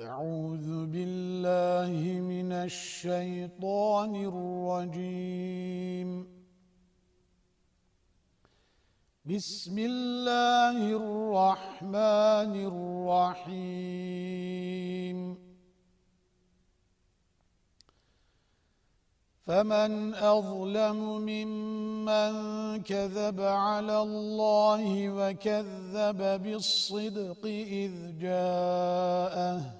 أعوذ بالله من الشيطان الرجيم. بسم الله الرحمن الرحيم. فمن أظلم ممن كذب على الله وكذب بالصدق إذ جاءه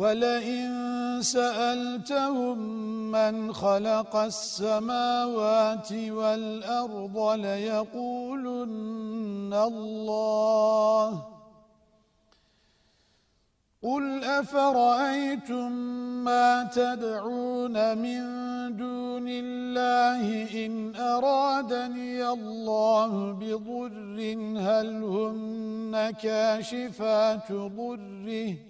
ولئن سألتهم من خلق السماوات والأرض ليقولن الله. قل أفرأيتم ما تدعون من دون الله إن أرادني الله بضر هل هن كاشفات ضره؟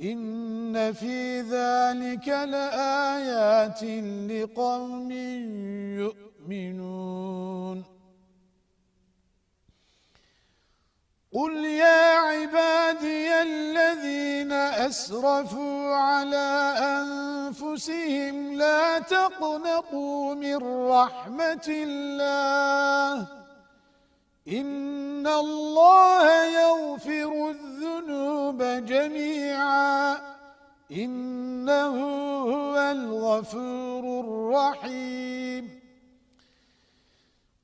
إِنَّ فِي ذَلِكَ لَآيَاتٍ لِقَوْمٍ يُؤْمِنُونَ. قُلْ يَا عِبَادِيَ الَّذِينَ أَسْرَفُوا عَلَى أَنفُسِهِمْ لَا تَقْنَطُوا مِنْ رَحْمَةِ اللَّهِ. إِنَّ اللَّهَ يَغْفِرُ الذُّنُوبَ جَمِيعًا إِنَّهُ هُوَ الْغَفُورُ الرَّحِيمُ.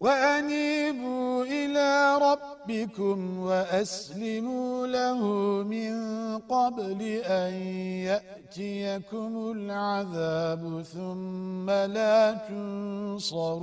وَأَنِيبُوا إِلَى رَبِّكُمْ وَأَسْلِمُوا لَهُ مِنْ قَبْلِ أَنْ يَأْتِيَكُمُ الْعَذَابُ ثُمَّ لَا تُنصَرُونَ.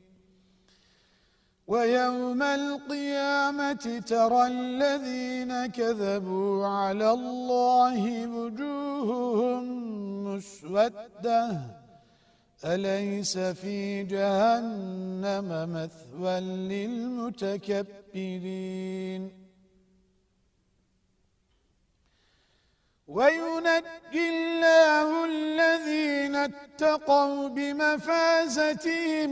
ويوم القيامة ترى الذين كذبوا على الله وجوههم مسودة. أليس في جهنم مثوى للمتكبرين؟ وينجي الله الذين اتقوا بمفازتهم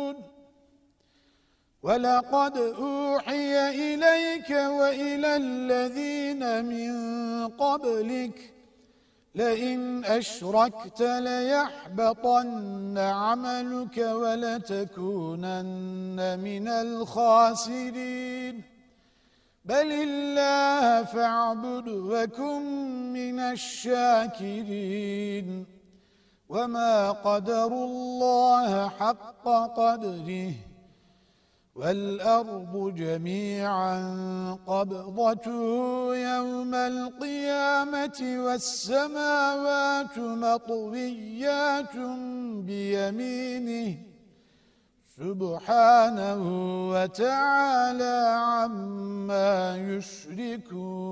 ولقد أوحي إليك وإلى الذين من قبلك لئن أشركت ليحبطن عملك ولتكونن من الخاسرين. بل الله فاعبد وكن من الشاكرين. وما قدر الله حق قدره. والأرض جميعا قبضته يوم القيامة والسماوات مطويات بيمينه سبحانه وتعالى عما يشركون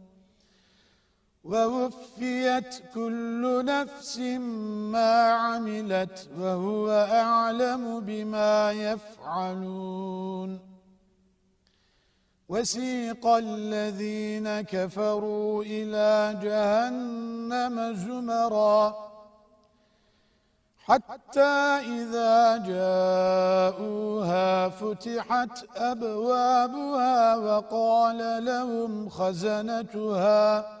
ووفيت كل نفس ما عملت وهو أعلم بما يفعلون. وسيق الذين كفروا إلى جهنم زمرا. حتى إذا جاءوها فتحت أبوابها وقال لهم خزنتها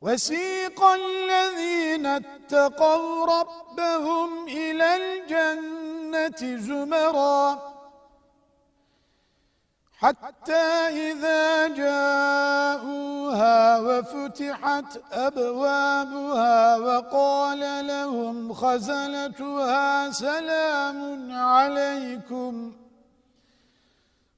وسيق الذين اتقوا ربهم إلى الجنة زمرا حتى إذا جاءوها وفتحت أبوابها وقال لهم خزنتها سلام عليكم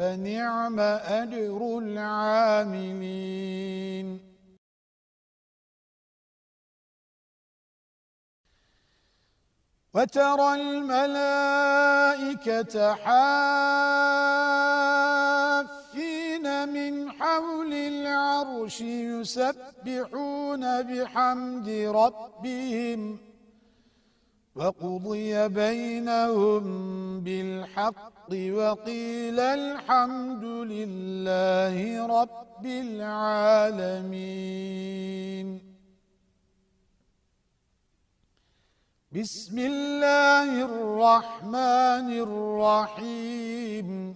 فنعم أجر العاملين. وترى الملائكة حافين من حول العرش يسبحون بحمد ربهم. وقضي بينهم بالحق وقيل الحمد لله رب العالمين. بسم الله الرحمن الرحيم.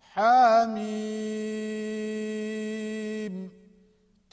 حميم.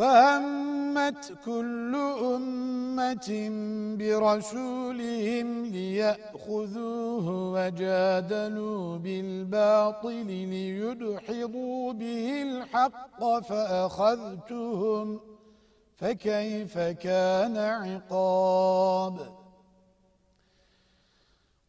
وهمت كل أمة برسولهم ليأخذوه وجادلوا بالباطل ليدحضوا به الحق فأخذتهم فكيف كان عقاب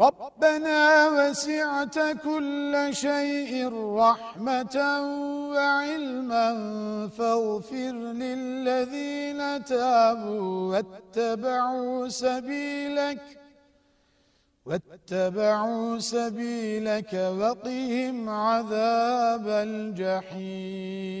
ربنا وسعت كل شيء رحمة وعلما فاغفر للذين تابوا واتبعوا سبيلك واتبعوا سبيلك وقهم عذاب الجحيم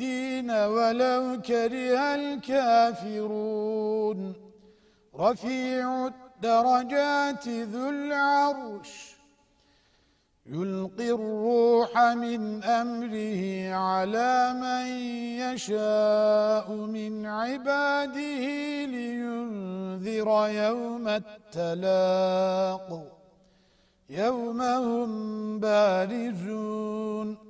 الدين ولو كره الكافرون. رفيع الدرجات ذو العرش يلقي الروح من أمره على من يشاء من عباده لينذر يوم التلاق يوم هم بارزون.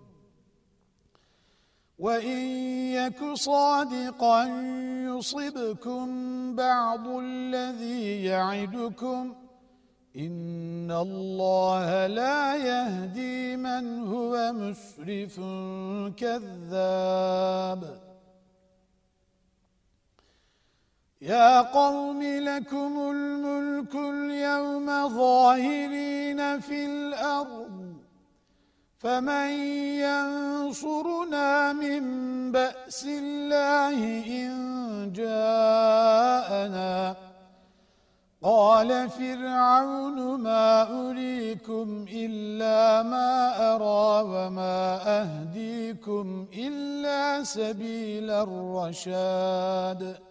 وَإِنْ يَكُ صَادِقًا يُصِبْكُمْ بَعْضُ الَّذِي يَعِدُكُمْ إِنَّ اللَّهَ لَا يَهْدِي مَنْ هُوَ مُسْرِفٌ كَذَّابٌ. يَا قَوْمِ لَكُمُ الْمُلْكُ الْيَوْمَ ظَاهِرِينَ فِي الْأَرْضِ فمن ينصرنا من بأس الله إن جاءنا. قال فرعون ما أريكم إلا ما أرى وما أهديكم إلا سبيل الرشاد.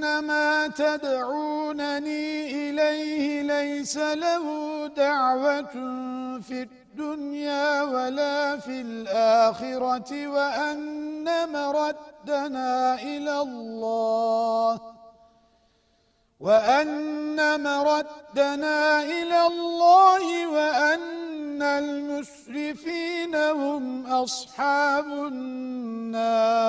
ما تدعونني إليه ليس له دعوة في الدنيا ولا في الآخرة وأن مردنا إلى الله وأن مردنا إلى الله وأن المسرفين هم أصحاب النار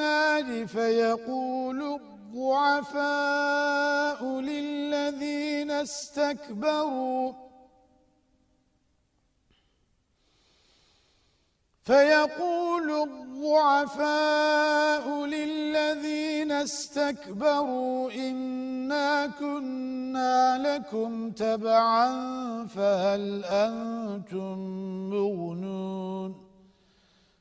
النار فيقول الضعفاء للذين استكبروا فيقول الضعفاء للذين استكبروا إنا كنا لكم تبعا فهل أنتم مغنون؟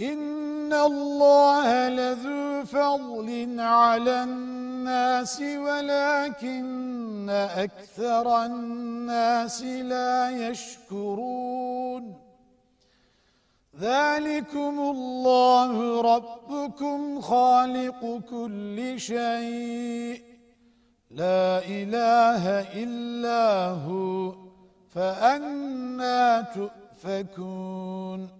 إن الله لذو فضل على الناس ولكن أكثر الناس لا يشكرون. ذلكم الله ربكم خالق كل شيء. لا إله إلا هو فأنا تؤفكون.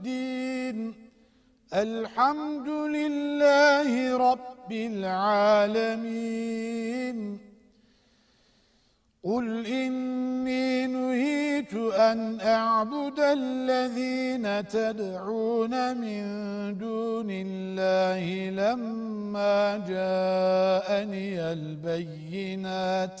الدين. الحمد لله رب العالمين. قل إني نهيت أن أعبد الذين تدعون من دون الله لما جاءني البينات.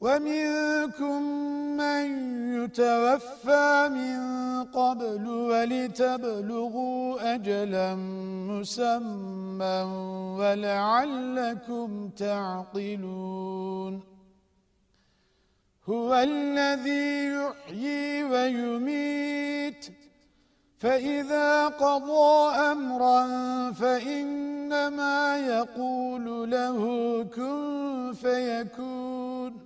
ومنكم من يتوفى من قبل ولتبلغوا أجلا مسمى ولعلكم تعقلون هو الذي يحيي ويميت فإذا قضى أمرا فإنما يقول له كن فيكون.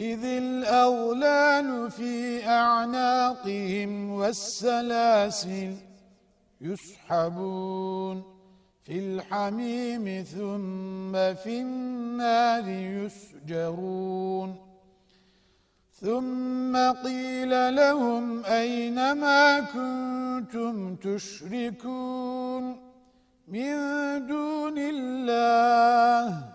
إذ الأغلال في أعناقهم والسلاسل يسحبون في الحميم ثم في النار يسجرون ثم قيل لهم أين ما كنتم تشركون من دون الله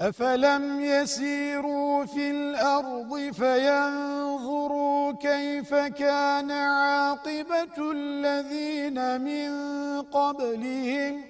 أفلم يسيروا في الأرض فينظروا كيف كان عاقبة الذين من قبلهم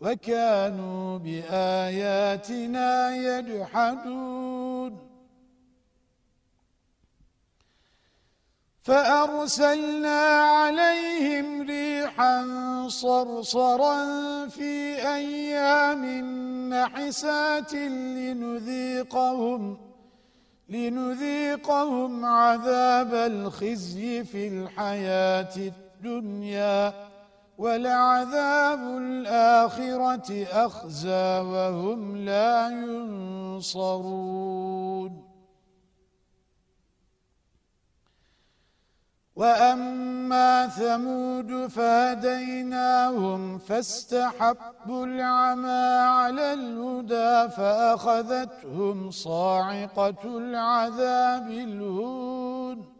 وكانوا بآياتنا يجحدون. فأرسلنا عليهم ريحا صرصرا في أيام نحسات لنذيقهم لنذيقهم عذاب الخزي في الحياة الدنيا. ولعذاب الآخرة أخزى وهم لا ينصرون. وأما ثمود فهديناهم فاستحبوا العمى على الهدى فأخذتهم صاعقة العذاب الهون.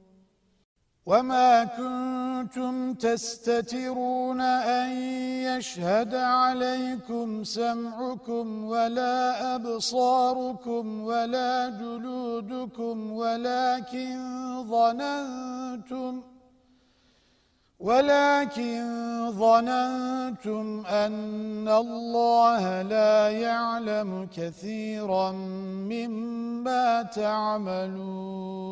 وما كنتم تستترون أن يشهد عليكم سمعكم ولا أبصاركم ولا جلودكم ولكن ظننتم ولكن ظننتم أن الله لا يعلم كثيرا مما تعملون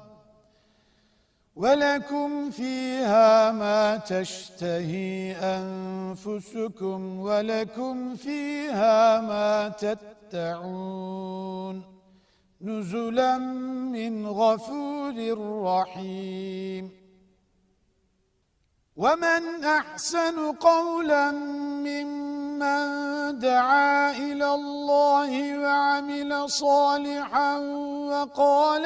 ولكم فيها ما تشتهي أنفسكم ولكم فيها ما تتعون نزلا من غفور رحيم. ومن أحسن قولا ممن دعا إلى الله وعمل صالحا وقال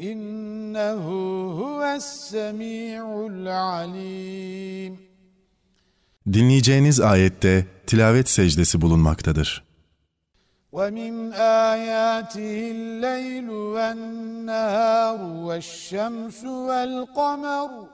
إنه هو السميع العليم Dinleyeceğiniz ayette tilavet secdesi bulunmaktadır. وَمِنْ آيَاتِهِ اللَّيْلُ وَالنَّهَارُ وَالشَّمْسُ وَالْقَمَرُ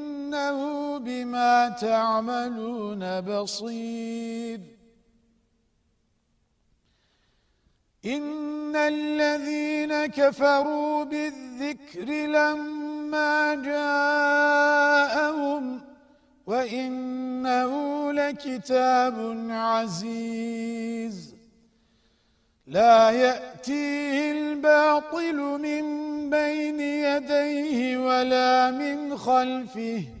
إنه بما تعملون بصير. إن الذين كفروا بالذكر لما جاءهم وإنه لكتاب عزيز. لا يأتيه الباطل من بين يديه ولا من خلفه.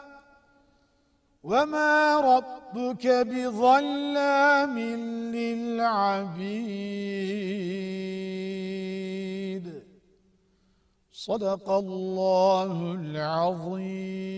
وَمَا رَبُّكَ بِظَلَّامٍ لِلْعَبِيدِ صدق الله العظيم